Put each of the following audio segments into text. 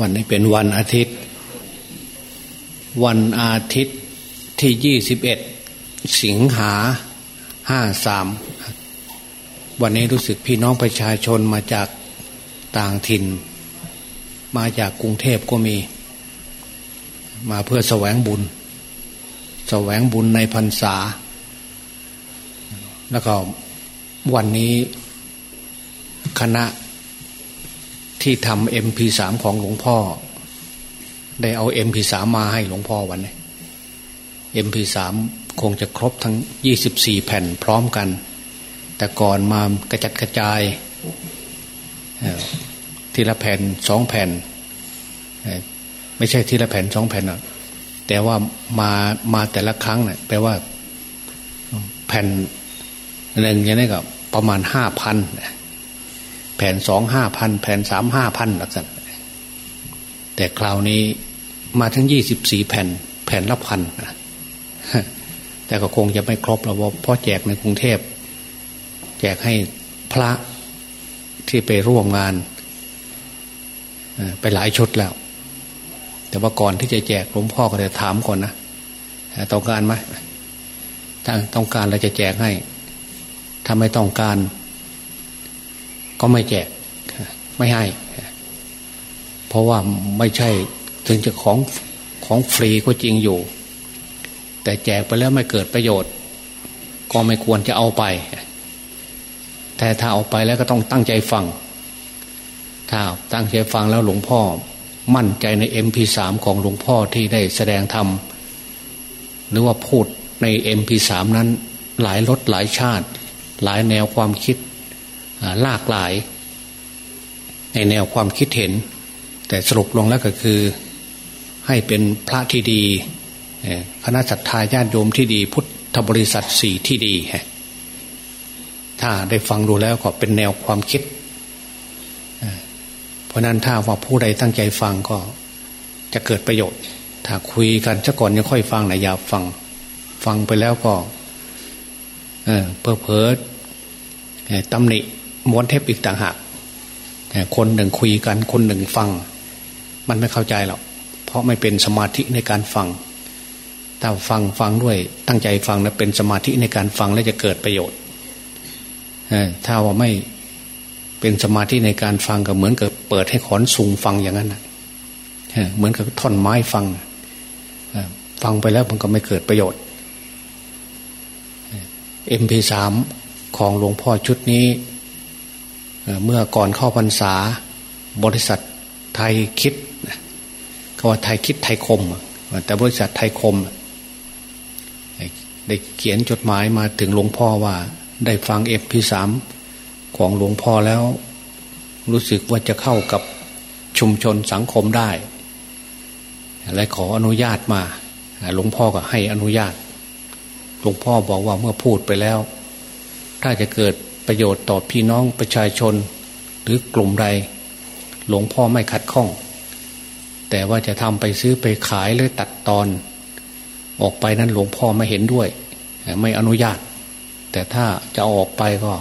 วันนี้เป็นวันอาทิตย์ วันอาทิตย์ที่ยี่สิบเอ็ดสิงหาห้าสามวันนี้รู้สึกพี่น้องประชาชนมาจากต่างถิ่น มาจากกรุงเทพก็มี มาเพื่อแสวงบุญ แสวงบุญในพรรษา แล้วก็วันนี้คณะ ที่ทำเอ็มพีสามของหลวงพ่อ ได้เอาเอ็มพีสามมาให้หลวงพ่อวันนี้เอ็มพีสามคงจะครบทั้งยี่สิบสี่แผ่นพร้อมกัน แต่ก่อนมากระจัดกระจายทีละแผ่นสองแผ่น ไม่ใช่ทีละแผ่นสองแผ่นอกแต่ว่ามามาแต่ละครั้งเนะ่ยแปลว่าแผ่นหนึ่งอย่างนี้ก็ประมาณห้าพัน แผ่นสองห้าพันแผ่นสามห้าพันลักสันแต่คราวนี้มาทั้งยี่สิบสี่แผ่น แผ่นละพันแต่ก็คงจะไม่ครบแล้วเพราะแจกในกรุงเทพ แจกให้พระที่ไปร่วมงาน ไปหลายชุดแล้ว แต่ว่าก่อนที่จะแจกหลวงพ่อก็จะถามก่อนนะต้องการไหมถ้าต้องการเราจะแจกให้ถ้าไม่ต้องการ ก็ไม่แจก ไม่ให้ เพราะว่าไม่ใช่ถึงจะของของฟรีก็จริงอยู่ แต่แจกไปแล้วไม่เกิดประโยชน์ ก็ไม่ควรจะเอาไป แต่ถ้าเอาไปแล้วก็ต้องตั้งใจฟัง ถ้าตั้งใจฟังแล้วหลวงพ่อ มั่นใจใน MP3 ของหลวงพ่อที่ได้แสดงธรรมหรือว่าพูดใน MP3 นั้นหลายรสหลายชาติ หลายแนวความคิด หลากหลาย ในแนวความคิดเห็น แต่สรุปลงแล้วก็คือให้เป็นพระที่ดีคณะสัตยาญาติโยมที่ดี พุทธบริษัทสี่ที่ดี ถ้าได้ฟังดูแล้วก็เป็นแนวความคิด เพราะนั้นถ้าว่าผู้ใดตั้งใจฟังก็จะเกิดประโยชน์ ถ้าคุยกันซะก่อนยังค่อยฟังนะอย่าฟังฟังไปแล้วก็เพอเพอตำหนิ ม้วนเทปอีกต่างหากคนหนึ่งคุยกันคนหนึ่งฟัง มันไม่เข้าใจหรอกเพราะไม่เป็นสมาธิในการฟังถ้าฟังฟังด้วยตั้งใจฟังนะเป็นสมาธิในการฟังแล้วจะเกิดประโยชน์ถ้าว่าไม่เป็นสมาธิในการฟังก็เหมือนกับเปิดให้ขอนสูงฟังอย่างนั้นเหมือนกับท่อนไม้ฟังฟังไปแล้วมันก็ไม่เกิดประโยชน์ MP3 ของหลวงพ่อชุดนี้ เมื่อก่อนเข้าพรรษา บริษัทไทยคิดเขาว่าไทยคิดไทยคม แต่บริษัทไทยคม ได้เขียนจดหมายมาถึงหลวงพ่อว่า ได้ฟังเอฟพีสามของหลวงพ่อแล้ว รู้สึกว่าจะเข้ากับชุมชนสังคมได้ และขออนุญาตมา หลวงพ่อก็ให้อนุญาต หลวงพ่อบอกว่าเมื่อพูดไปแล้ว ถ้าจะเกิด ประโยชน์ต่อพี่น้องประชาชน หรือกลุ่มใด หลวงพ่อไม่ขัดข้อง แต่ว่าจะทำไปซื้อไปขายหรือตัดตอน ออกไปนั้นหลวงพ่อไม่เห็นด้วย ไม่อนุญาต แต่ถ้าจะออกไปก็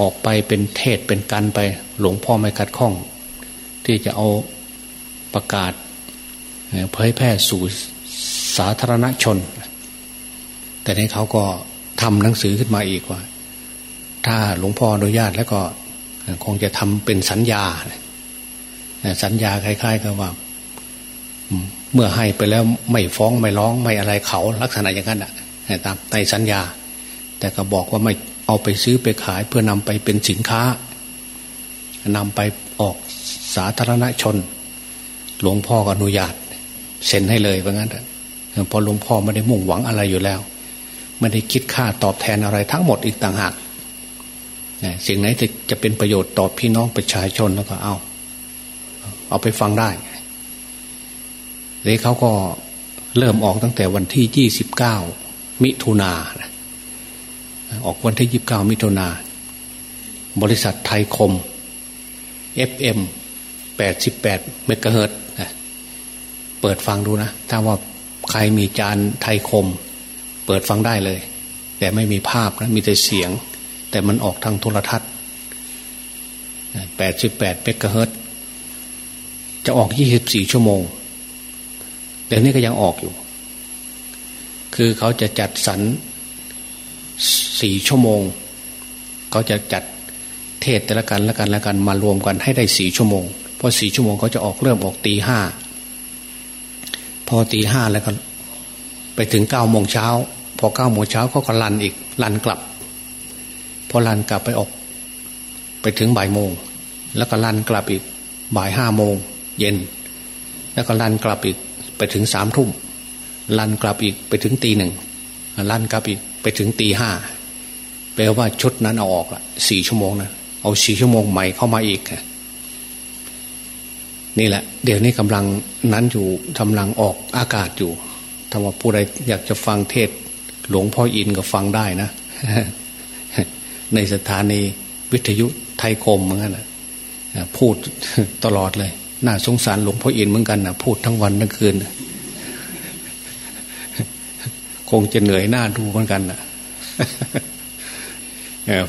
ออกไปเป็นเทศเป็นกันไป หลวงพ่อไม่ขัดข้อง ที่จะเอาประกาศเผยแพร่สู่สาธารณชน แต่นี้เขาก็ทำหนังสือขึ้นมาอีกว่า ถ้าหลวงพ่ออนุญาตแล้วก็คงจะทำเป็นสัญญา สัญญาคล้ายๆกับว่า เมื่อให้ไปแล้วไม่ฟ้องไม่ร้องไม่อะไรเขา ลักษณะอย่างนั้นอะตามในสัญญา แต่ก็บอกว่าไม่เอาไปซื้อไปขายเพื่อนำไปเป็นสินค้านำไปออกสาธารณชน หลวงพ่ออนุญาตเซ็นให้เลยเพราะงั้นพอหลวงพ่อไม่ได้มุ่งหวังอะไรอยู่แล้ว ไม่ได้คิดค่าตอบแทนอะไรทั้งหมดอีกต่างหาก สิ่งไหนจะจะเป็นประโยชน์ต่อพี่น้องประชาชนแล้วก็เอา เอาไปฟังได้เลยเขาก็เริ่มออกตั้งแต่วันที่ยี่สิบเก้ามิถุนาออกวันที่ยี่บเก้ามิถุนา บริษัทไทยคม FM แปดสิบแปดเมกะเฮิรตเปิดฟังดูนะ ถ้าว่าใครมีจานไทยคม เปิดฟังได้เลย แต่ไม่มีภาพนะ มีแต่เสียง แต่มันออกทางโทรทัศน์แปดสิบแปดเมกะเฮิรตจะออกยี่สิบสี่ชั่วโมงเดี๋ยวนี้ก็ยังออกอยู่ คือเขาจะจัดสรรสี่ชั่วโมง เขาจะจัดเทศแต่ละกันละกันละกันมารวมกันให้ได้สี่ชั่วโมง เพอสี่ชั่วโมงเขาจะออกเริ่มออกตีห้า พอตีห้าแล้วก็ ไปถึงเก้าโมงเช้า พอเก้าโมงเช้าเขาก็ลันอีกลันกลับ พอลันกลับไปออก ไปถึงบ่ายโมง แล้วก็ลันกลับอีกบ่ายห้าโมง เย็น แล้วก็ลันกลับอีกไปถึงสามทุ่มลันกลับอีกไปถึงตีหนึ่งลันกลับอีกไปถึงตีห้าแปลว่าชุดนั้นเอาออกละสี่ชั่วโมงนะเอาสี่ชั่วโมงใหม่เข้ามาอีกนี่แหละ เดี๋ยวนี้กำลังนั้นอยู่กำลังออกอากาศอยู่ถ้าว่าผู้ใดอยากจะฟังเทศ หลวงพ่ออินก็ฟังได้นะ ในสถานีวิทยุไทยคมเหมือนกันนะพูดตลอดเลย น่าสงสารหลวงพ่ออินเหมือนกันนะพูดทั้งวันทั้งคืน คงจะเหนื่อยหน้าดูเหมือนกันนะ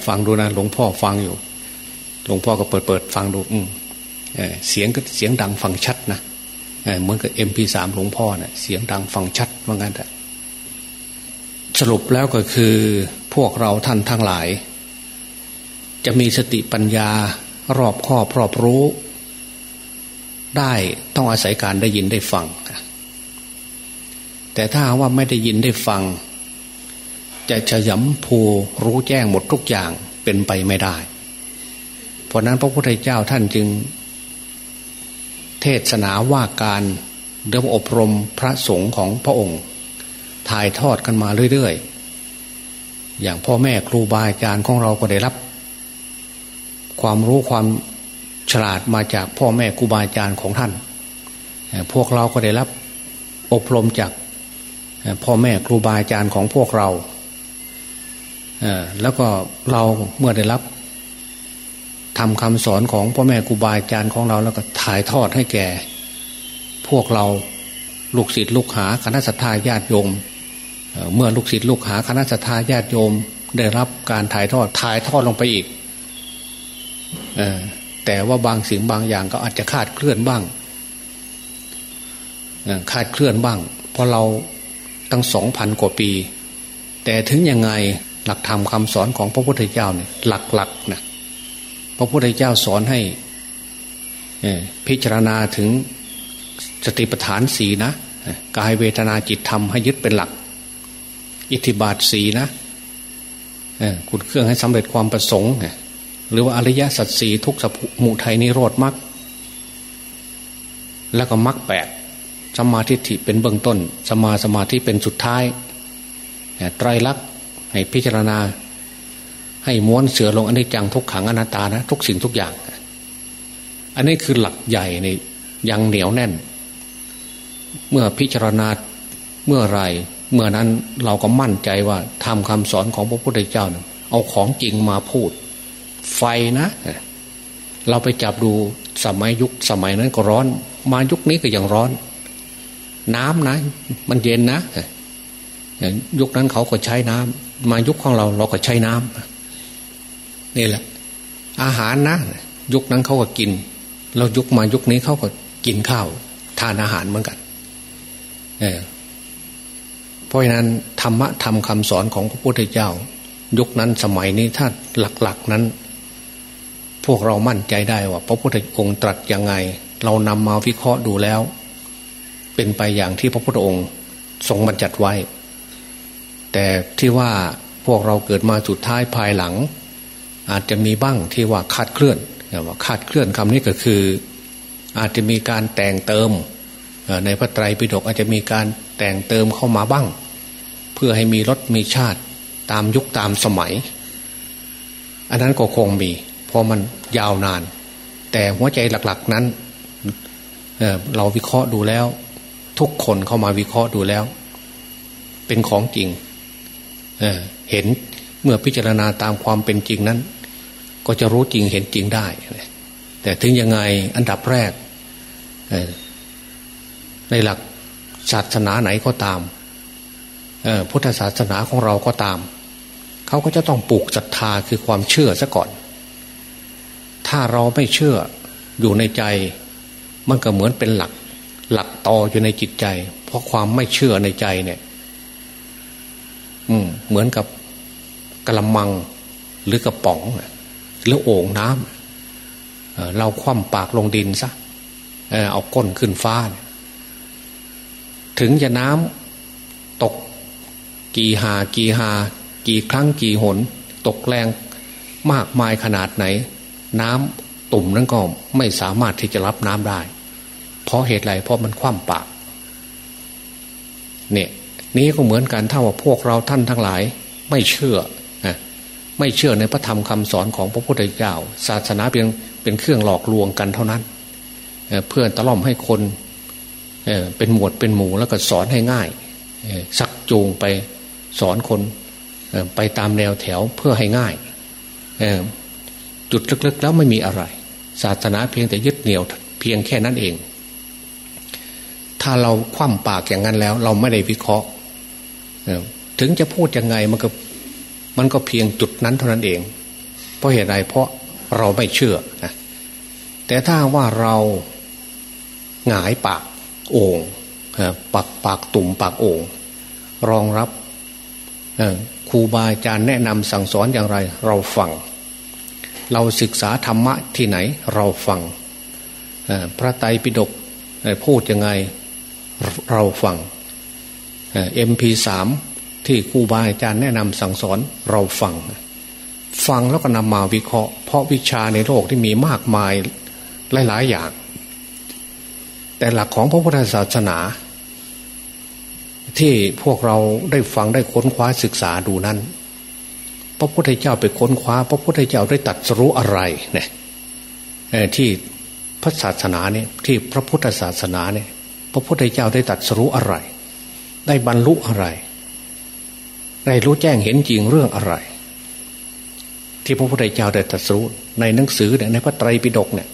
ฟังดูนะหลวงพ่อฟังอยู่ หลวงพ่อก็เปิดเปิดฟังดู อืเสียงก็เสียงดังฟังชัดนะเหมือนกับเอ็มพีสามหลวงพ่อเนะ่ยเสียงดังฟังชัดเหมือนกันแต่สรุปแล้วก็คือพวกเราท่านทั้งหลาย จะมีสติปัญญารอบครอบรอบรู้ ได้ต้องอาศัยการได้ยินได้ฟัง แต่ถ้าว่าไม่ได้ยินได้ฟัง จะจะย้ำภูรู้แจ้งหมดทุกอย่างเป็นไปไม่ได้ เพราะนั้นพระพุทธเจ้าท่านจึง เทศนาว่าการเดิมอบรมพระสงฆ์ของพระองค์ ถ่ายทอดกันมาเรื่อยๆ อย่างพ่อแม่ครูบาอาจารย์ของเราก็ได้รับ ความรู้ความฉลาดมาจากพ่อแม่ครูบาอาจารย์ของท่าน พวกเราก็ได้รับอบรมจากพ่อแม่ครูบาอาจารย์ของพวกเรา แล้วก็เราเมื่อได้รับทำคำสอนของพ่อแม่ครูบาอาจารย์ของเราแล้วก็ถ่ายทอดให้แก่ พวกเราลูกศิษย์ลูกหาคณะสัตยาญาติโยม เมื่อลูกศิษย์ลูกหาคณะสัตยาญาติโยม ได้รับการถ่ายทอดถ่ายทอดลงไปอีก แต่ว่าบางสิ่งบางอย่างก็อาจจะคาดเคลื่อนบ้างคาดเคลื่อนบ้าง เพราะเราตั้งสองพันกว่าปี แต่ถึงยังไงหลักธรรมคำสอนของพระพุทธเจ้าเนี่ยหลักๆนะพระพุทธเจ้าสอนให้พิจารณาถึงสติปัฏฐานสีนะกายเวทนาจิตธรรมให้ยึดเป็นหลัก อิทธิบาทสีนะคุณเครื่องให้สำเร็จความประสงค์ หรือว่าอริยสัจสีทุกสมุทัยนิโรธมรรคแล้วก็มรรคแปดสมาธิิเป็นเบื้องต้น สมาสมาธิเป็นสุดท้ายไตรลักษณ์ให้พิจารณา ให้ม้วนเสือลงอันนี้จังทุกขังอนัตตานะทุกสิ่งทุกอย่าง อันนี้คือหลักใหญ่ในยังเหนียวแน่น เมื่อพิจารณาเมื่อไรเมื่อนั้นเราก็มั่นใจว่าทำคำสอนของพระพุทธเจ้า เอาของจริงมาพูด ไฟนะ เราไปจับดูสมัยยุคสมัยนั้นก็ร้อน มายุคนี้ก็ยังร้อน น้ำนะ มันเย็นนะยุคนั้นเขาก็ใช้น้ำมายุคของเราเราก็ใช้น้ำนี่แหละ อาหารนะ ยุคนั้นเขาก็กิน เรายุคมายุคนี้เขาก็กินข้าว ทานอาหารเหมือนกันเออเพราะฉะนั้นธรรมะธรรมคำสอนของพระพุทธเจ้า ยุคนั้นสมัยนี้ถ้าหลัก ๆ นั้น พวกเรามั่นใจได้ว่า พระพุทธองค์ตรัสยังไง เรานำมาวิเคราะห์ดูแล้ว เป็นไปอย่างที่พระพุทธองค์ทรงบัญญัติไว้ แต่ที่ว่าพวกเราเกิดมาสุดท้ายภายหลัง อาจจะมีบ้างที่ว่าคาดเคลื่อนว่าคาดเคลื่อนคำนี้ก็คือ อาจจะมีการแต่งเติมในพระไตรปิฎกอาจจะมีการแต่งเติมเข้ามาบ้าง เพื่อให้มีรสมีชาติตามยุคตามสมัย อันนั้นก็คงมี พราะมันยาวนาน แต่หัวใจหลักๆนั้นเเราวิเคราะห์ดูแล้ว ทุกคนเข้ามาวิเคราะห์ดูแล้ว เป็นของจริงเเห็นเมื่อพิจารณาตามความเป็นจริงนั้น ก็จะรู้จริงเห็นจริงได้ แต่ถึงยังไงอันดับแรก ในหลักศาสนาไหนก็ตามพุทธศาสนาของเราก็ตาม เขาก็จะต้องปลูกศรัทธาคือความเชื่อซะก่อน ถ้าเราไม่เชื่ออยู่ในใจ มันก็เหมือนเป็นหลัก หลักต่ออยู่ในจิตใจ เพราะความไม่เชื่อในใจเนี่ย อืม เหมือนกับกระมังหรือกระป๋องหรือโอ่งน้ำเราคว่ำปากลงดินซะเอาก้นขึ้นฟ้า ถึงจะน้ำตกกี่หากี่หา กี่ครั้งกี่หน ตกแรงมากมายขนาดไหน น้ำตุ่มนั้นก็ไม่สามารถที่จะรับน้ำได้ เพราะเหตุไรเพราะมันคว่ำปากเนี่ยนี้ก็เหมือนกันถ้าว่าพวกเราท่านทั้งหลาย ไม่เชื่อไม่เชื่อในพระธรรมคำสอนของพระพุทธเจ้า ศาสนาเพียงเป็นเครื่องหลอกลวงกันเท่านั้นเพื่อตะล่อมให้คนเป็นหมวดเป็นหมู่แล้วก็สอนให้ง่ายสักจูงไปสอนคนไปตามแนวแถวเพื่อให้ง่าย จุดลึกๆแล้วไม่มีอะไร ศาสนาเพียงแต่ยึดเหนี่ยวเพียงแค่นั้นเอง ถ้าเราคว่ำปากอย่างนั้นแล้ว เราไม่ได้วิเคราะห์ถึงจะพูดยังไงมันก็มันก็เพียงจุดนั้นเท่านั้นเอง เพราะเหตุใดเพราะเราไม่เชื่อนะแต่ถ้าว่าเราหงายปากโอ่งปากปากตุ่มปากโอ่งรองรับครูบาอาจารย์แนะนำสั่งสอนอย่างไร เราฟัง เราศึกษาธรรมะที่ไหนเราฟังพระไตรปิฎกพูดยังไงเราฟังเอ็มพีสามที่ครูบาอาจารย์แนะนำสั่งสอนเราฟัง ฟังแล้วก็นำมาวิเคราะห์ เพราะวิชาในโลกที่มีมากมายหลายๆอย่าง แต่หลักของพระพุทธศาสนา ที่พวกเราได้ฟังได้ค้นคว้าศึกษาดูนั้น พระพุทธเจ้าไปค้นคว้า พระพุทธเจ้าได้ตัดสู้อะไรเนี่ยที่พระศาสนาเนี่ยที่พระพุทธศาสนาเนี่ย พระพุทธเจ้าได้ตัดสู้อะไร ได้บรรลุอะไร ได้รู้แจ้งเห็นจริงเรื่องอะไร ที่พระพุทธเจ้าได้ตรัสรู้ในหนังสือเนี่ยในพระไตรปิฎกเนี่ย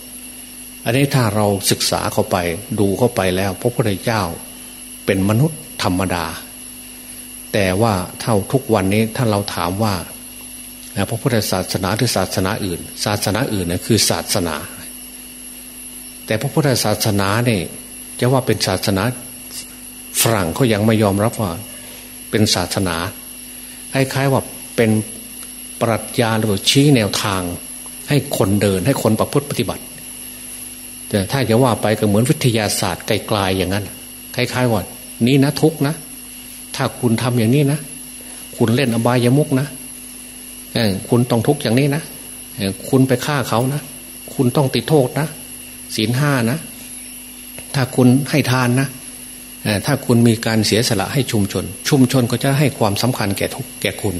อันนี้ถ้าเราศึกษาเข้าไปดูเข้าไปแล้ว พระพุทธเจ้าเป็นมนุษย์ธรรมดา แต่ว่าเท่าทุกวันนี้ถ้าเราถามว่า พระพุทธศาสนาหรือศาสนาอื่น ศาสนาอื่นเนี่ยคือศาสนา แต่พระพุทธศาสนาเนี่ยจะว่าเป็นศาสนาฝรั่งเขายังไม่ยอมรับว่า เป็นศาสนาคล้ายๆว่าเป็นปรัชญาหรือชี้แนวทาง ให้คนเดินให้คนประพฤติปฏิบัติ แต่ถ้าจะว่าไปก็เหมือนวิทยาศาสตร์ไกลๆอย่างนั้นคล้ายๆว่า นี้นะทุกนะ ถ้าคุณทำอย่างนี้นะ คุณเล่นอบายามุกนะ คุณต้องทุกอย่างนี้นะคุณไปฆ่าเขานะ คุณต้องติดโทษนะศีลห้านะ ถ้าคุณให้ทานนะถ้าคุณมีการเสียสละให้ชุมชน ชุมชนก็จะให้ความสำคัญแก่ทุกแก่คุณ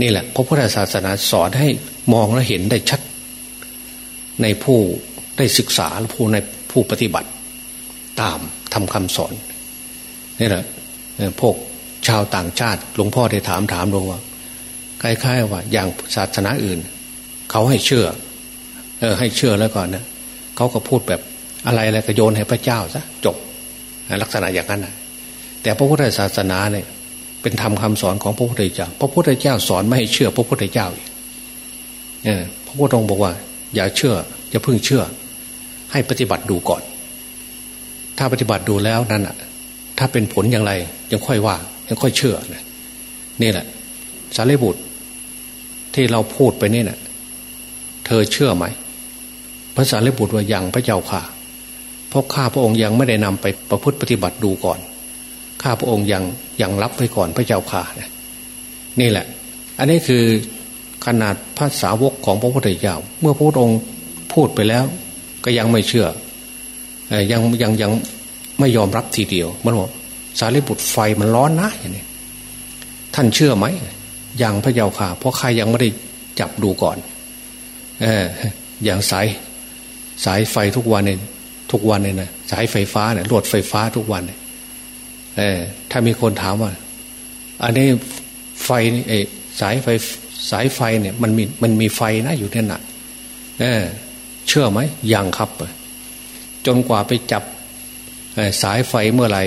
นี่แหละพระพุทธศาสนาสอนให้มองและเห็นได้ชัด ในผู้ได้ศึกษาและผู้ในผู้ปฏิบัติ ตามทำคำสอนนี่แหละพวกชาวต่างชาติหลวงพ่อได้ถามถามลงว่า คล้ายๆว่าอย่างศาสนาอื่น เขาให้เชื่อ เออ ให้เชื่อแล้วก่อนนะเขาก็พูดแบบอะไรอะไรก็โยนให้พระเจ้าซะจบลักษณะอย่างนั้นนะแต่พระพุทธศาสนาเนี่ย เป็นธรรมคาสอนของพระพุทธเจ้า พระพุทธเจ้าสอนไม่ให้เชื่อ พระพุทธเจ้าอีกพระพุทธองค์บอกว่า อย่าเชื่ออย่าเพิ่งเชื่อ ให้ปฏิบัติดูก่อน ถ้าปฏิบัติดูแล้วนั่นอะ ถ้าเป็นผลอย่างไรยังค่อยว่ายังค่อยเชื่อนะนี่แหละสารีบุตร ที่เราพูดไปนี่นะ่ะ เธอเชื่อไหมพระสารีบุตรว่ายังพระเจ้าค่ะเพราะข้าพระองค์ยังไม่ได้นำไปประพฤติปฏิบัติดูก่อน ข้าพระองค์ยังยังรับไว้ก่อนพระเจ้าค่ะนี่แหละ อันนี้คือขนาดภาษาวกของพระพุทธเจ้าเมื่อพระพุทธองค์พูดไปแล้ว ก็ยังไม่เชื่อยังยังยังไม่ยอมรับทีเดียวมันบอกสารีบุตรไฟมันร้อนนะอย่างนี้ท่านเชื่อไหม ยังพระเจ้าค่ะ เพราะใครยังไม่ได้จับดูก่อน เอออย่างสายสายไฟทุกวันเนี่ยทุกวันเนี่ยนะสายไฟฟ้าเนี่ยรวดไฟฟ้าทุกวันเนี่ยเออถ้ามีคนถามว่า อันนี้ไฟนี่เอสายไฟสายไฟเนี่ย มันมีมันมีไฟนะอยู่ที่นั่นเออ เชื่อไหมยังครับ จนกว่าไปจับสายไฟเมื่อไหร่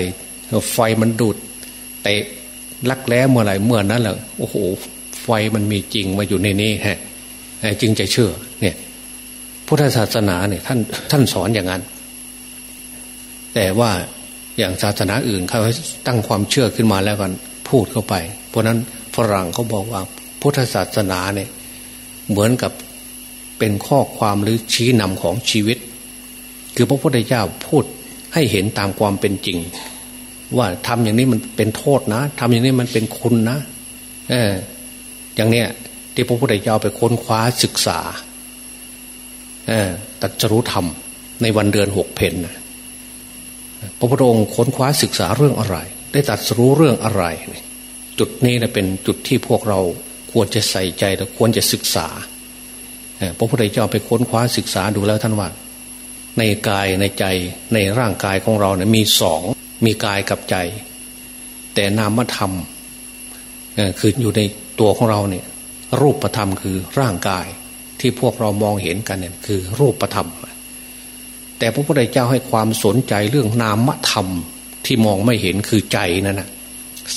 ไฟมันดูด เตะ ลักแล้เมื่อไหร่เมื่อนั้นแหละโอ้โห ไฟมันมีจริงมาอยู่ในนี้ฮะจึงจะเชื่อ เนี่ย พุทธศาสนาเนี่ย ท่านท่านสอนอย่างนั้น แต่ว่าอย่างศาสนาอื่นเขาตั้งความเชื่อขึ้นมาแล้วกันพูดเข้าไป เพราะนั้นฝรั่งเขาบอกว่า พุทธศาสนาเนี่ย เหมือนกับเป็นข้อความหรือชี้นำของชีวิต คือพระพุทธเจ้าพูดให้เห็นตามความเป็นจริง ว่าทำอย่างนี้มันเป็นโทษนะทำอย่างนี้มันเป็นคุณนะ เออ อย่างเนี้ยที่พระพุทธเจ้าไปค้นคว้าศึกษา เออตัดจรู้ธรรมในวันเดือนหกเพนนะพระพุทธองค์ค้นคว้าศึกษาเรื่องอะไร ได้ตัดรู้เรื่องอะไร จุดนี้นะเป็นจุดที่พวกเราควรจะใส่ใจและควรจะศึกษาพระพุทธเจ้าไปค้นคว้าศึกษาดูแล้วท่านว่า ในกายในใจในร่างกายของเราเนี่ยมีสอง มีกายกับใจ แต่นามธรรมคืออยู่ในตัวของเราเนี่ย รูปธรรมคือร่างกายที่พวกเรามองเห็นกันเนี่ยคือรูปธรรม แต่พระพุทธเจ้าให้ความสนใจเรื่องนามธรรมที่มองไม่เห็นคือใจนั่นนะ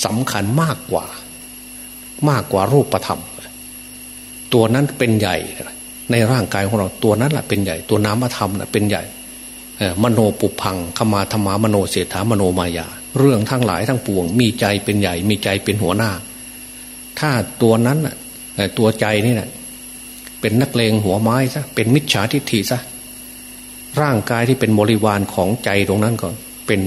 สำคัญมากกว่า มากกว่ารูปธรรม ตัวนั้นเป็นใหญ่ ในร่างกายของเราตัวนั้นแหละเป็นใหญ่ ตัวนามธรรมน่ะเป็นใหญ่ มโนปุพังขมาธรรมามโนเสถามโนมายา เรื่องทั้งหลายทั้งปวง มีใจเป็นใหญ่ มีใจเป็นหัวหน้า ถ้าตัวนั้นตัวใจนี่นะเป็นนักเลงหัวไม้ซะเป็นมิจฉาทิฏฐิซะร่างกายที่เป็นบริวารของใจตรงนั้นก็เป็น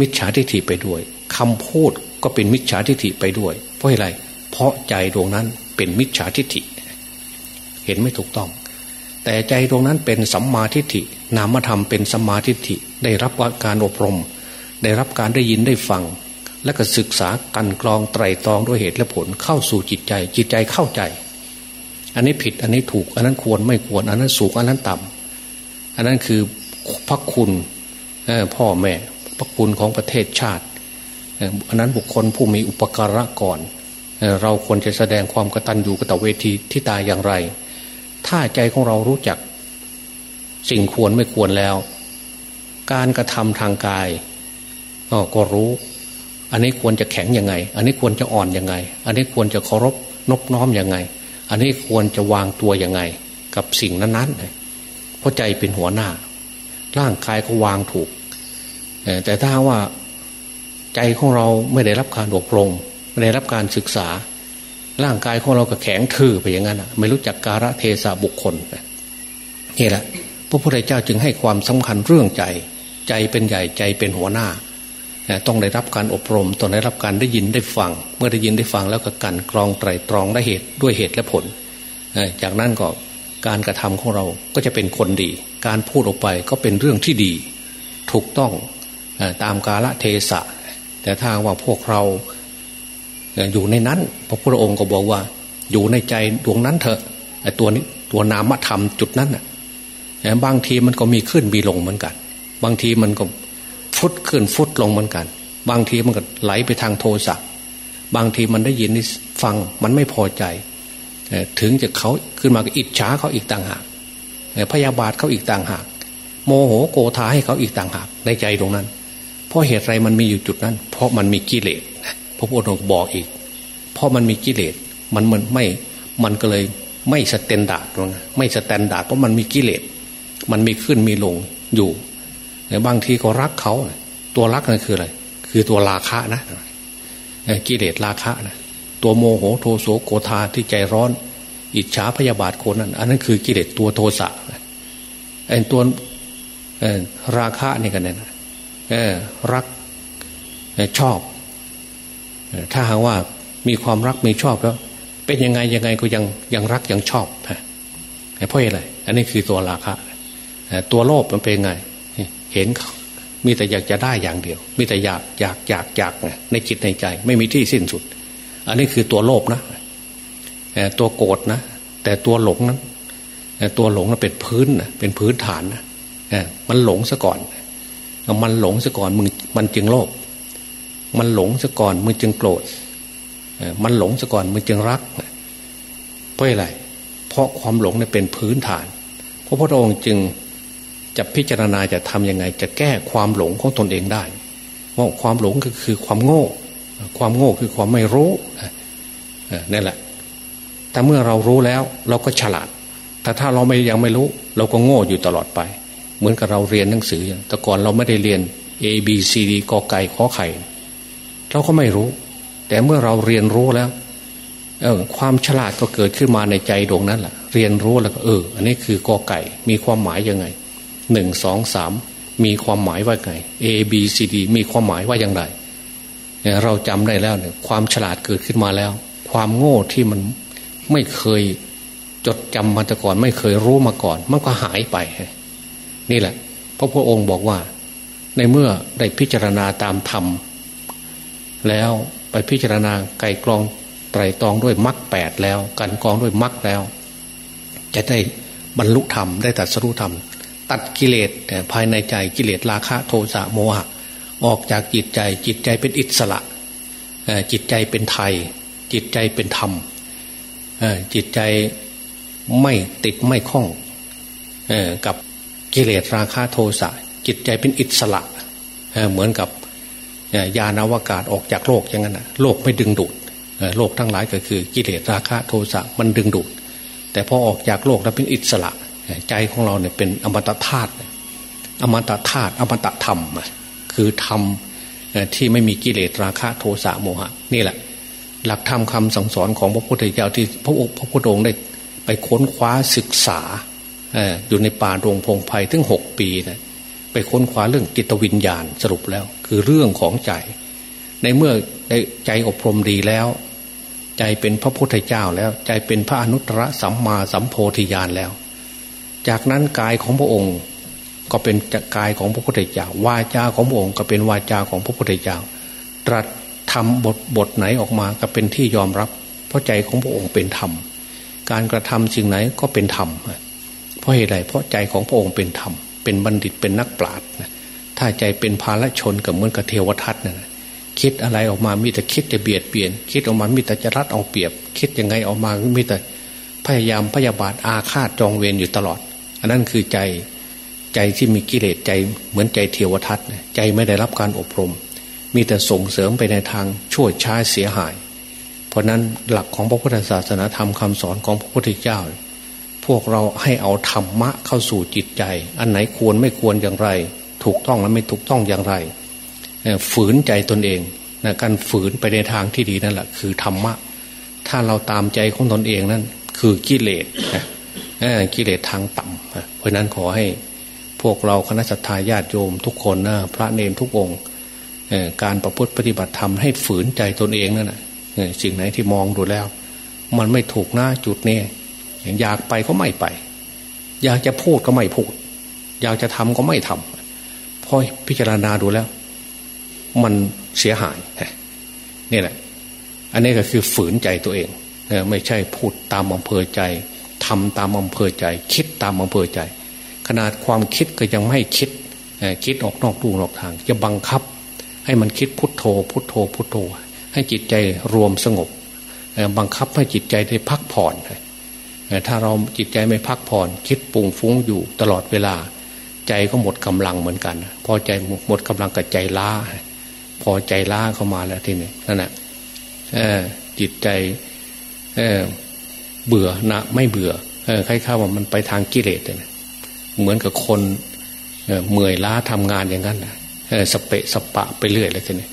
มิจฉาทิฏฐิไปด้วยคำพูดก็เป็นมิจฉาทิฏฐิไปด้วย เพราะอะไร เพราะใจดวงนั้นเป็นมิจฉาทิฏฐิ เห็นไม่ถูกต้อง แต่ใจดวงนั้นเป็นสัมมาทิฏฐิ นามธรรมเป็นสัมมาทิฏฐิ ได้รับการอบรม ได้รับการได้ยินได้ฟัง และก็ศึกษากันกรองไตรตรองด้วยเหตุและผลเข้าสู่จิตใจ จิตใจเข้าใจ อันนี้ผิดอันนี้ถูก อันนั้นควรไม่ควร อันนั้นสูงอันนั้นต่ำอันนั้นคือพระคุณพ่อแม่พระคุณของประเทศชาติอันนั้นบุคคลผู้มีอุปการะก่อน เราควรจะแสดงความกตัญญูกตเวทีที่ตายอย่างไร ถ้าใจของเรารู้จัก สิ่งควรไม่ควรแล้ว การกระทำทางกายก็รู้ อันนี้ควรจะแข็งยังไง อันนี้ควรจะอ่อนยังไง อันนี้ควรจะเคารพนบน้อมยังไง อันนี้ควรจะวางตัวยังไง กับสิ่งนั้นๆเพราะใจเป็นหัวหน้า ร่างกายก็วางถูก แต่ถ้าว่าใจของเราไม่ได้รับการอบรมไม่ได้รับการศึกษา ร่างกายของเราก็แข็งทื่อไปอย่างนั้นไม่รู้จักการะเทศะบุคคลนี่แหละพระพุทธเจ้าจึงให้ความสำคัญเรื่องใจ ใจเป็นใหญ่ใจเป็นหัวหน้า ต้องได้รับการอบรมต้องได้รับการได้ยินได้ฟัง เมื่อได้ยินได้ฟังแล้วก็กันกรองไตรตรองได้เหตุด้วยเหตุและผล จากนั้นก็การกระทำของเราก็จะเป็นคนดี การพูดออกไปก็เป็นเรื่องที่ดี ถูกต้องตามกาลเทศะ แต่ถ้าว่าพวกเรา อยู่ในนั้น พระพุทธองค์ก็บอกว่า อยู่ในใจดวงนั้นเถอะไอ้ตัวนี้ตัวนามธรรมจุดนั้นอะบางทีมันก็มีขึ้นมีลงเหมือนกัน บางทีมันก็ฟุดขึ้นฟุดลงเหมือนกัน บางทีมันก็ไหลไปทางโทสะบางทีมันได้ยินฟังมันไม่พอใจ ถึงจะเขาขึ้นมาก็อิจฉาเขาอีกต่างหากพยาบาทเขาอีกต่างหาก โมโหโกธาให้เขาอีกต่างหากในใจตรงนั้น เพราะเหตุไรมันมีอยู่จุดนั้น เพราะมันมีกิเลส พระพุทธองค์บอกอีก เพราะมันมีกิเลสมันมันไม่มันก็เลยไม่ standard นะไม่ standard เพราะมันมีกิเลสมันมีขึ้นมีลงอยู่แต่บางทีก็รักเขา ตัวรักนั่นคืออะไรคือตัวราคะนะกิเลสราคะนะตัวโมโหโทโสโกธาที่ใจร้อน อิจฉาพยาบาทคนนั้นอันนั้นคือกิเลสตัวโทสะไอ้ตัวราคะนี่กันเนี่ยรักชอบ ถ้าหากว่ามีความรักมีชอบแล้ว เป็นยังไงยังไงก็ยังยังรักยังชอบเพราะอะไรอันนี้คือตัวราคะตัวโลภมันเป็นไง เห็นมีแต่อยากจะได้อย่างเดียว มีแต่อยากอยากอยากอยากในจิตในใจ ไม่มีที่สิ้นสุด อันนี้คือตัวโลภนะตัวโกรธนะแต่ตัวหลงนั้นตัวหลงนั้นเป็นพื้นนะเป็นพื้นฐานนะมันหลงซะก่อน มันหลงซะก่อนมึงมันจึงโลภ มันหลงซะก่อนมึงจึงโกรธมันหลงซะก่อนมึงจึงรักเพราะอะไร เพราะความหลงเนี่ยเป็นพื้นฐาน พระพุทธองค์จึงจะพิจารณาจะทํำยังไง จะแก้ความหลงของตนเองได้เพราะความหลงก็คือความโง่ ความโง่คือความไม่รู้นั่นแหละ แต่เมื่อเรารู้แล้วเราก็ฉลาด แต่ถ้าเราไม่ยังไม่รู้ เราก็โง่อยู่ตลอดไป เหมือนกับเราเรียนหนังสือแต่ก่อนเราไม่ได้เรียน A B C D กอไก่ขอไข่ เราก็ไม่รู้ แต่เมื่อเราเรียนรู้แล้วเออความฉลาดก็เกิดขึ้นมาในใจดวงนั้นแหละเรียนรู้แล้วก็เออ อันนี้คือกอไก่ มีความหมายยังไงหนึ่งสองสามมีความหมายว่าไง A B C D มีความหมายว่าอย่างไรเราจำได้แล้วเนี่ยความฉลาดเกิดขึ้นมาแล้ว ความโง่ที่มันไม่เคยจดจำมาแต่ก่อน ไม่เคยรู้มาก่อน มันก็หายไป นี่แหละพระพุทธองค์บอกว่า ในเมื่อได้พิจารณาตามธรรม แล้วไปพิจารณาไก่กรองไตรตองด้วยมรรคแปดแล้ว กันกรองด้วยมรรคแล้ว จะได้บรรลุธรรมได้ตัดสรุธรรม ตัดกิเลสภายในใจกิเลสราคะโทสะโมหะ ออกจากจิตใจจิตใจเป็นอิสระจิตใจเป็นไทย จิตใจเป็นธรรมจิตใจไม่ติดไม่คล้องกับกิเลสราคะโทสะจิตใจเป็นอิสระเหมือนกับ ยานาวากาศออกจากโลกอย่างนั้นโลกไม่ดึงดูดโลกทั้งหลายก็คือกิเลสราคะโทสะมันดึงดูด แต่พอออกจากโลกแล้วเป็นอิสระ ใจของเราเนี่ยเป็นอมตะธาตุอมตะธาตุอมตะธรรม คือธรรมที่ไม่มีกิเลสราคะโทสะโมหะนี่แหละ หลักธรรมคาสั่งสอนของพระพุทธเจ้าที่พระองค์พระพุทธองค์ได้ไปค้นคว้าศึกษาอยู่ในป่าโรงพงไพ่ถึงหกปีนะ ค้นคว้าเรื่องจิตวิญญาณสรุปแล้ว คือเรื่องของใจ ในเมื่อได้ใจอบรมดีแล้ว ใจเป็นพระพุทธเจ้าแล้ว ใจเป็นพระอนุตตรสัมมาสัมโพธิญาณแล้ว จากนั้นกายของพระองค์ ก็เป็นกายของพระพุทธเจ้าวาจาของพระองค์ ก็เป็นวาจาของพระพุทธเจ้า ตรัสทำบทบทไหนออกมาก็เป็นที่ยอมรับ เพราะใจของพระองค์เป็นธรรม การกระทำสิ่งไหนก็เป็นธรรม เพราะเหตุไรเพราะใจของพระองค์เป็นธรรม เป็นบัณฑิตเป็นนักปราชญ์ถ้าใจเป็นภาลชนกับเหมือนกับเทวทัตนะคิดอะไรออกมามีแต่คิดจะเบียดเบียน คิดออกมามีแต่จะรัดเอาเปรียบ คิดยังไงออกมามีแต่พยายามพยาบาทอาฆาตจองเวรอยู่ตลอด อันนั้นคือใจใจที่มีกิเลสใจเหมือนใจเทวทัตใจไม่ได้รับการอบรม มีแต่ส่งเสริมไปในทางชั่วช้าเสียหาย เพราะนั้นหลักของพระพุทธศาสนาธรรมคำสอนของพระพุทธเจ้า พวกเราให้เอาธรรมะเข้าสู่จิตใจ อันไหนควรไม่ควรอย่างไร ถูกต้องและไม่ถูกต้องอย่างไร ฝืนใจตนเองนะการฝืนไปในทางที่ดีนั่นแหละคือธรรมะ ถ้าเราตามใจของตนเองนั่นคือกิเลสกิเลสทางต่ำเพราะนั้นขอให้พวกเราคณะสัตยาญาติโยมทุกคนนะพระเนรทุกองค์การประพฤติปฏิบัติธรรมให้ฝืนใจตนเองนั่นแหะสิ่งไหนที่มองดูแล้ว มันไม่ถูกหน้าจุดนี้ อยากไปก็ไม่ไป อยากจะพูดก็ไม่พูด อยากจะทำก็ไม่ทำพอพิจารณาดูแล้ว มันเสียหายนี่แหละ อันนี้ก็คือฝืนใจตัวเองไม่ใช่พูดตามอำเภอใจทำตามอำเภอใจ คิดตามอำเภอใจ ขนาดความคิดก็ยังไม่คิดคิดออกนอกลู่นอกทาง จะบังคับ ให้มันคิดพุทโธ พุทโธพุทโธ ให้จิตใจรวมสงบ บังคับให้จิตใจได้พักผ่อน ถ้าเราจิตใจไม่พักผ่อน คิดปุ่งฟุ้งอยู่ตลอดเวลา ใจก็หมดกำลังเหมือนกัน พอใจหมดกำลังกับใจล้า พอใจล้าเข้ามาแล้วทีนี้นั่นแหละจิตใจเเบื่อนะไม่เบื่อคล้ายๆว่ามันไปทางกิเลสเลยเหมือนกับคนเมื่อยล้าทำงานอย่างนั้นนะสเปะสปะไปเรื่อยเลยทีนี้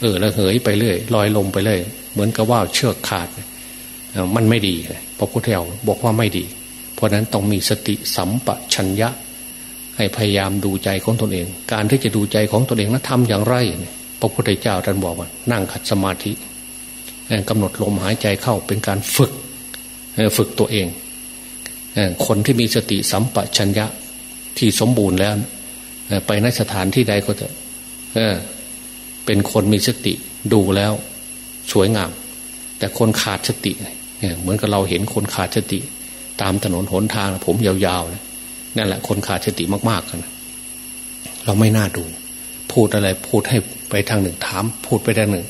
เออแล้วเหยไปเรื่อยลอยลมไปเรื่อยเหมือนกับว่าเชือกขาด มันไม่ดี พระพุทธเจ้าบอกว่าไม่ดี เพราะนั้นต้องมีสติสัมปชัญญะ ให้พยายามดูใจของตนเอง การที่จะดูใจของตนเองนั้นทำอย่างไร พระพุทธเจ้าท่านบอกว่านั่งขัดสมาธิกำหนดลมหายใจเข้าเป็นการฝึกฝึกตัวเอง คนที่มีสติสัมปชัญญะที่สมบูรณ์แล้ว ไปในสถานที่ใดก็จะเป็นคนมีสติดูแล้วสวยงาม แต่คนขาดสติ เหมือนกับเราเห็นคนขาดสติ ตามถนนหนทางผมยาวๆนั่นแหละคนขาดสติมากๆกันเราไม่น่าดู พูดอะไรพูดให้ไปทางหนึ่งถาม พูดไปทางหนึ่ง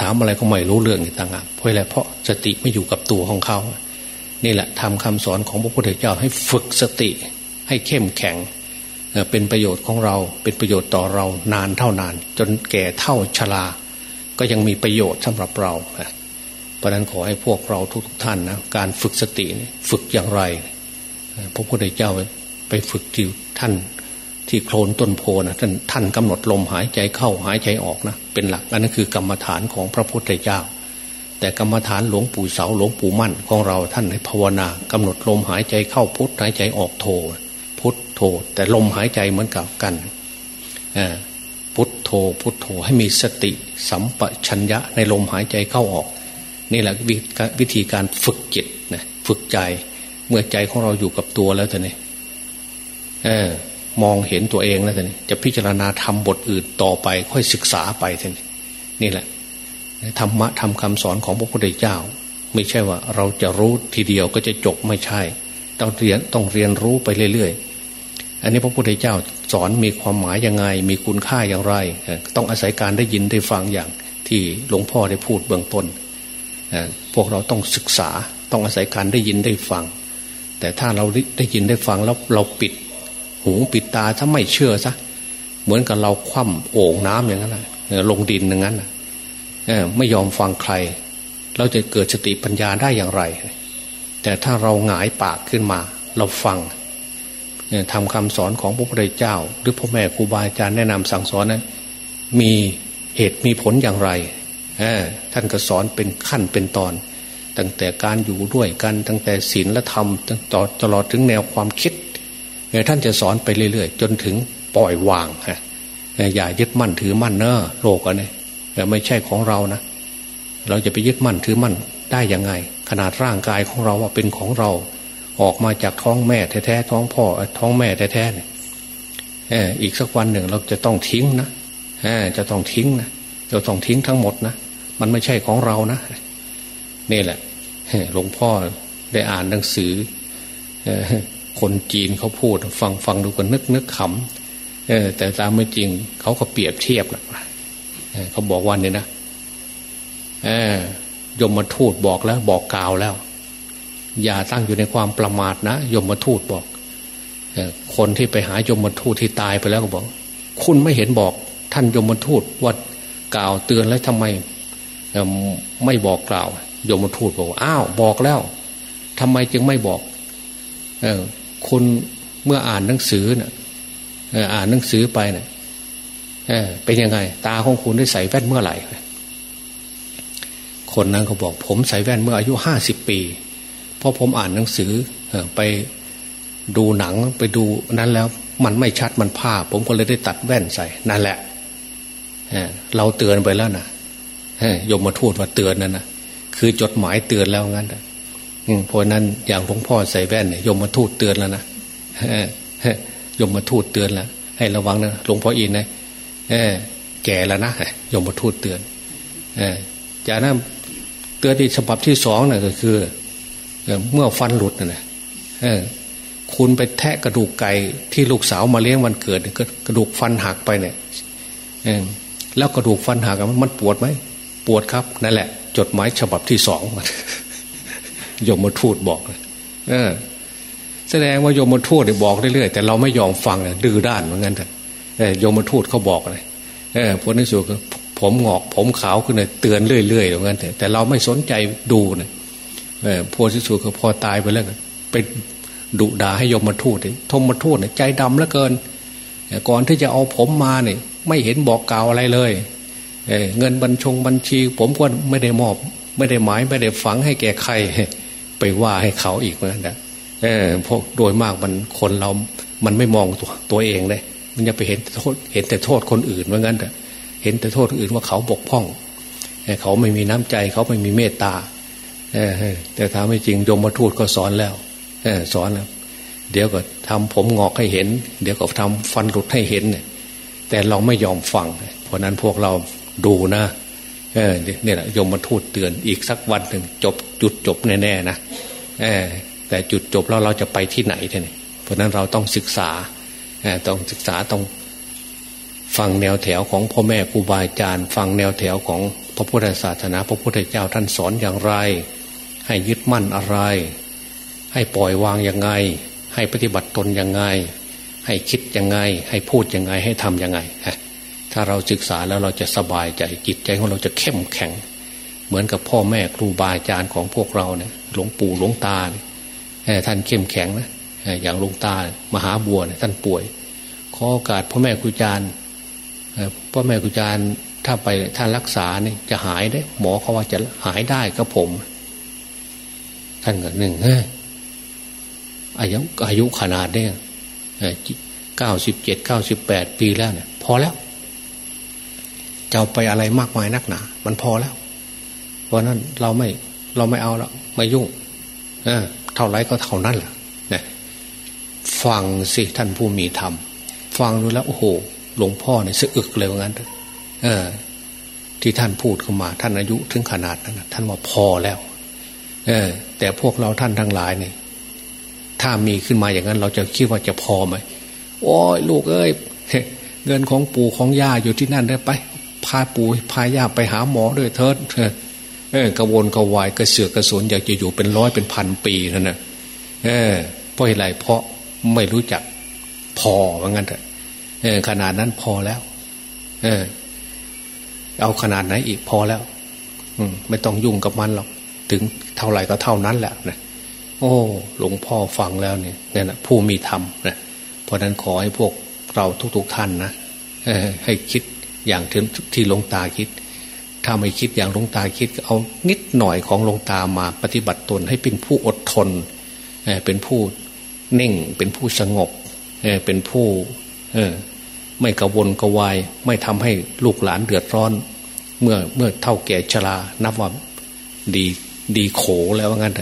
ถามอะไรก็ไม่รู้เรื่องต่างหากเพราะอะไรเพราะสติไม่อยู่กับตัวของเขา นี่แหละทำคำสอนของพระพุทธเจ้าให้ฝึกสติ ให้เข้มแข็งเป็นประโยชน์ของเราเป็นประโยชน์ต่อเรานานเท่านาน จนแก่เท่าชราก็ยังมีประโยชน์สำหรับเรา เพราะนั้นขอให้พวกเราทุกท่านนะการฝึกสติฝึกอย่างไรพระพุทธเจ้าไปฝึกที่ท่านที่โคลนต้นโพนะท่านท่านกำหนดลมหายใจเข้าหายใจออกนะเป็นหลักอันนั้นคือกรรมฐานของพระพุทธเจ้า แต่กรรมฐานหลวงปู่เสาหลวงปู่มั่นของเราท่านให้ภาวนากำหนดลมหายใจเข้าพุทหายใจออกโทพุทโท แต่ลมหายใจเหมือนกับกันพุทโทพุทโทให้มีสติสัมปชัญญะในลมหายใจเข้าออก นี่แหละวิธีการฝึกจิตนะฝึกใจ เมื่อใจของเราอยู่กับตัวแล้วแต่นี่มองเห็นตัวเองแล้วแต่นี่จะพิจารณาทำบทอื่นต่อไป ค่อยศึกษาไปท่นี่นี่แหละธรรมะทำคำสอนของพระพุทธเจ้า ไม่ใช่ว่าเราจะรู้ทีเดียวก็จะจบไม่ใช่ ต้องเรียนต้องเรียนรู้ไปเรื่อยๆ อันนี้พระพุทธเจ้าสอนมีความหมายยังไง มีคุณค่าอย่างไร ต้องอาศัยการได้ยินได้ฟังอย่างที่หลวงพ่อได้พูดเบื้องต้น พวกเราต้องศึกษาต้องอาศัยการได้ยินได้ฟัง แต่ถ้าเราได้ยินได้ฟังแล้วเราปิด หูปิดตาถ้าไม่เชื่อซะเหมือนกับเราคว่ำโอ่งน้ำอย่างนั้นลงดินอย่างนั้นไม่ยอมฟังใคร เราจะเกิดสติปัญญาได้อย่างไร แต่ถ้าเราหงายปากขึ้นมา เราฟังทำคำสอนของพระพุทธเจ้า หรือพ่อแม่ครูบาอาจารย์แนะนำสั่งสอนนั้นมีเหตุมีผลอย่างไร ท่านก็สอนเป็นขั้นเป็นตอน ตั้งแต่การอยู่ด้วยกันตั้งแต่ศีลและธรรมตลอดถึงแนวความคิดท่านจะสอนไปเรื่อยๆ จนถึงปล่อยวางฮะอย่ายึดมั่นถือมั่นเนอะโลกอันนี้ไม่ใช่ของเรานะ เราจะไปยึดมั่นถือมั่นได้ยังไง ขนาดร่างกายของเราว่าเป็นของเรา ออกมาจากท้องแม่แท้ๆท้องพ่อท้องแม่แท้ๆเนี่ยอีกสักวันหนึ่งเราจะต้องทิ้งนะจะต้องทิ้งนะเราต้องทิ้งทั้งหมดนะ มันไม่ใช่ของเรานะนี่แหละหลวงพ่อได้อ่านหนังสือคนจีนเขาพูด ฟังฟังดูกันนึกนึกขำแต่ตามไม่จริงเขาก็เปรียบเทียบนะเขาบอกวันนี้นะยมมาทูตบอกแล้ว บอกกล่าวแล้ว อย่าตั้งอยู่ในความประมาทนะยมมาทูตบอกคนที่ไปหายมมาทูตที่ตายไปแล้วก็บอก คุณไม่เห็นบอก ท่านยมมาทูตว่ากล่าวเตือนแล้วทำไม ไม่บอกกล่าวโยมมาทูตบอกว่าอ้าวบอกแล้วทำไมจึงไม่บอกเออคุณเมื่ออ่านหนังสือเนะ่ยอ่านหนังสือไปเนะ่ยเป็นยังไง ตาของคุณได้ใส่แว่นเมื่อไหร่ คนนั้นเขาบอก ผมใส่แว่นเมื่ออายุห้าสิบปี เพราะผมอ่านหนังสือไปดูหนังไปดูนั้นแล้ว มันไม่ชัดมันผ้าผมก็เลยได้ตัดแว่นใส่นั่นแหละเราเตือนไปแล้วนะ ยมมาทูดว่าเตือนนั่นนะคือจดหมายเตือนแล้วงั้นเพราะนั้นอย่างหลวงพ่อใส่แว่นเนี่ยยมมาทูดเตือนแล้วนะยมมาทูดเตือนแล้วให้ระวังนะหลวงพ่ออินนะแก่แล้วนะยมมาทูดเตือนจากนั้นเตือนที่ฉบับที่สองน่ะก็คือเมื่อฟันหลุดนะคุณไปแทะกระดูกไก่ที่ลูกสาวมาเลี้ยงวันเกิดกระดูกฟันหักไปเนี่ยแล้วกระดูกฟันหักมันปวดไหม วดครับนั่นแหละ จดหมายฉบับที่สองยมมาทูดบอกเออ แสดงว่ายมมาทูดบอกเรื่อยๆแต่เราไม่ยอมฟังเนี่ยดื้อด้านเหมือนกันแต่ยมมาทูดเขาบอกเลยเออพวกนี้สุดผมหงอกผมขาวขึ้นเลยเตือนเรื่อยๆเหมือนกันแต่เราไม่สนใจดูเนี่ยเออพวกที่สุดก็พอตายไปแล้วไปดุด่าให้ยมมาทูดทมมาทูดเนี่ยใจดำเหลือเกินก่อนที่จะเอาผมมาเนี่ยไม่เห็นบอกกล่าวอะไรเลย เเงินบัญชงบัญชี ผมก็ไม่ได้มอบ ไม่ได้หมายไม่ได้ฝังให้แก่ใคร ไปว่าให้เขาอีกเหมือนกันเออพวกโดยมากมันคนเรา มันไม่มองตัวตัวเองเลย มันจะไปเห็นโทษเห็นแต่โทษคนอื่นเหมือนกันเห็นแต่โทษคนอื่นว่าเขาบกพร่องเขาไม่มีน้ำใจเขาไม่มีเมตตาแต่ถ้าไม่จริงยมมาทูตก็สอนแล้วสอนแล้ว เดี๋ยวก็ทำผมงอกให้เห็น เดี๋ยวก็ทำฟันหลุดให้เห็นแต่เราไม่ยอมฟัง เพราะนั้นพวกเรา ดูนะเออเนี่ยแหละยมมาทูตเตือนอีกสักวันหนึ่งจบจุดจบแน่ๆนะเออแต่จุดจบแล้วเราจะไปที่ไหนเท่านเพราะนั้นเราต้องศึกษาต้องศึกษาต้องฟังแนวแถวของพ่อแม่ครูบาอาจารย์ ฟังแนวแถวของพระพุทธศาสนา พระพุทธเจ้าท่านสอนอย่างไร ให้ยึดมั่นอะไร ให้ปล่อยวางยังไง ให้ปฏิบัติตนยังไง ให้คิดยังไง ให้พูดยังไงให้ทำยังไง ถ้าเราศึกษาแล้วเราจะสบายใจจิตใจของเราจะเข้มแข็ง เหมือนกับพ่อแม่ครูบาอาจารย์ของพวกเราเนี่ยหลวงปู่หลวงตาท่านเข้มแข็งนะอย่างหลวงตามหาบัวเนี่ยท่านป่วย ขอโอกาสพ่อแม่ครูอาจารย์พ่อแม่ครูอาจารย์ถ้าไปท่านรักษาเนี่ยจะหายได้หมอเขาว่าจะหายได้ก็ผม ท่านก็หนึ่งเฮ้ยอายุอายุขนาดเนี่ยเก้าสิบเจ็ดเก้าสิบแปดปีแล้วเนี่ยพอแล้ว จะไปอะไรมากมายนักหนา มันพอแล้ว เพราะนั้นเราไม่เราไม่เอาแล้วไม่ยุ่ง เออ เท่าไรก็เท่านั้นแหละนะฟังสิท่านผู้มีธรรม ฟังดูแล้วโอ้โห หลวงพ่อเนี่ยสะอึกเลยว่างั้นเออ ที่ท่านพูดเข้ามา ท่านอายุถึงขนาดนั้นท่านว่าพอแล้ว เออ แต่พวกเราท่านทั้งหลายเนี่ยถ้ามีขึ้นมาอย่างนั้น เราจะคิดว่าจะพอไหมโอ้ยลูกเอ้ยเงินของปู่ของย่าอยู่ที่นั่นได้ไป พาปู่พาย่าไปหาหมอด้วยเถิดเออกระวนกระวายกระเสือกกระสนอยากจะอยู่เป็นร้อยเป็นพันปีนั่นนะเออเพราะอะไรเพราะไม่รู้จักพอว่างั้นเถอะเออขนาดนั้นพอแล้ว เออ เอาขนาดไหนอีกพอแล้ว อืม ไม่ต้องยุ่งกับมันหรอก ถึงเท่าไหร่ก็เท่านั้นแหละนะโอ้หลวงพ่อฟังแล้วเนี่ยเนี่ยนะผู้มีธรรมนะเพราะนั้นขอให้พวกเราทุกๆทท่านนะให้คิด อย่างที่ที่หลวงตาคิด ถ้าไม่คิดอย่างหลวงตาคิดเอานิดหน่อยของหลวงตามาปฏิบัติตนให้เป็นผู้อดทน เป็นผู้นิ่ง เป็นผู้สงบ เป็นผู้ไม่กระวนกระวาย ไม่ทำให้ลูกหลานเดือดร้อน เมื่อเมื่อเท่าแก่ชรา นับว่าดีดีโขแล้วว่างั้น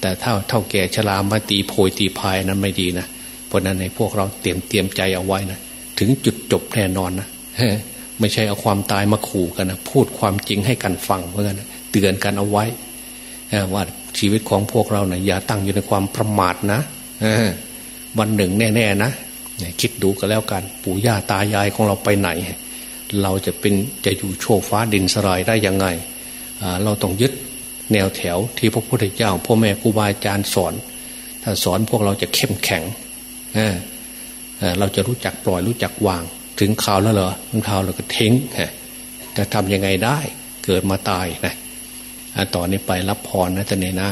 แต่เท่าเท่าแก่ชรามาตีโพยตีพายนั้นไม่ดีนะ เพราะนั้นในพวกเราเตรียมเตรียมใจเอาไว้นะ ถึงจุดจบแน่นอนนะ ไม่ใช่เอาความตายมาขู่กันนะพูดความจริงให้กันฟังเหมือนกันเตือนกันเอาไว้ว่าชีวิตของพวกเราเนะ่ยอย่าตั้งอยู่ในความประมาทนะวันหนึ่งแน่ ๆ นะคิดดูกันแล้วกัน ปู่ย่าตายายของเราไปไหน เราจะเป็นจะอยู่โชว์ฟ้าดินสลายได้ยังไง เราต้องยึดแนวแถวที่พระพุทธเจ้าพ่อแม่ครูบาอาจารย์สอน ถ้าสอนพวกเราจะเข้มแข็ง เราจะรู้จักปล่อยรู้จักวาง ถึงข่าวแล้วเหรอถึงข่าวเราก็ทิ้งจะทำยังไงได้ เกิดมาตายนะต่อนนี้ไปรับพรนะจะเนี่ยนะ